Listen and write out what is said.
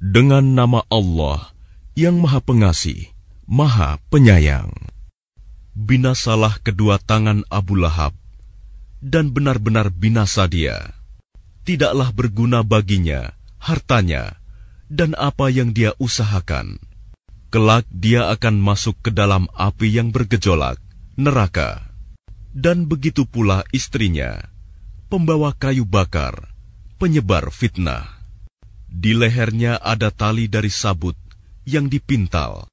Dengan nama Allah yang Maha Pengasih, Maha Penyayang. Binasalah kedua tangan Abu Lahab, dan benar-benar binasa dia. Tidaklah berguna baginya hartanya dan apa yang dia usahakan. Kelak dia akan masuk ke dalam api yang bergejolak, neraka. Dan begitu pula istrinya, pembawa kayu bakar, penyebar fitnah. Di lehernya ada tali dari sabut yang dipintal.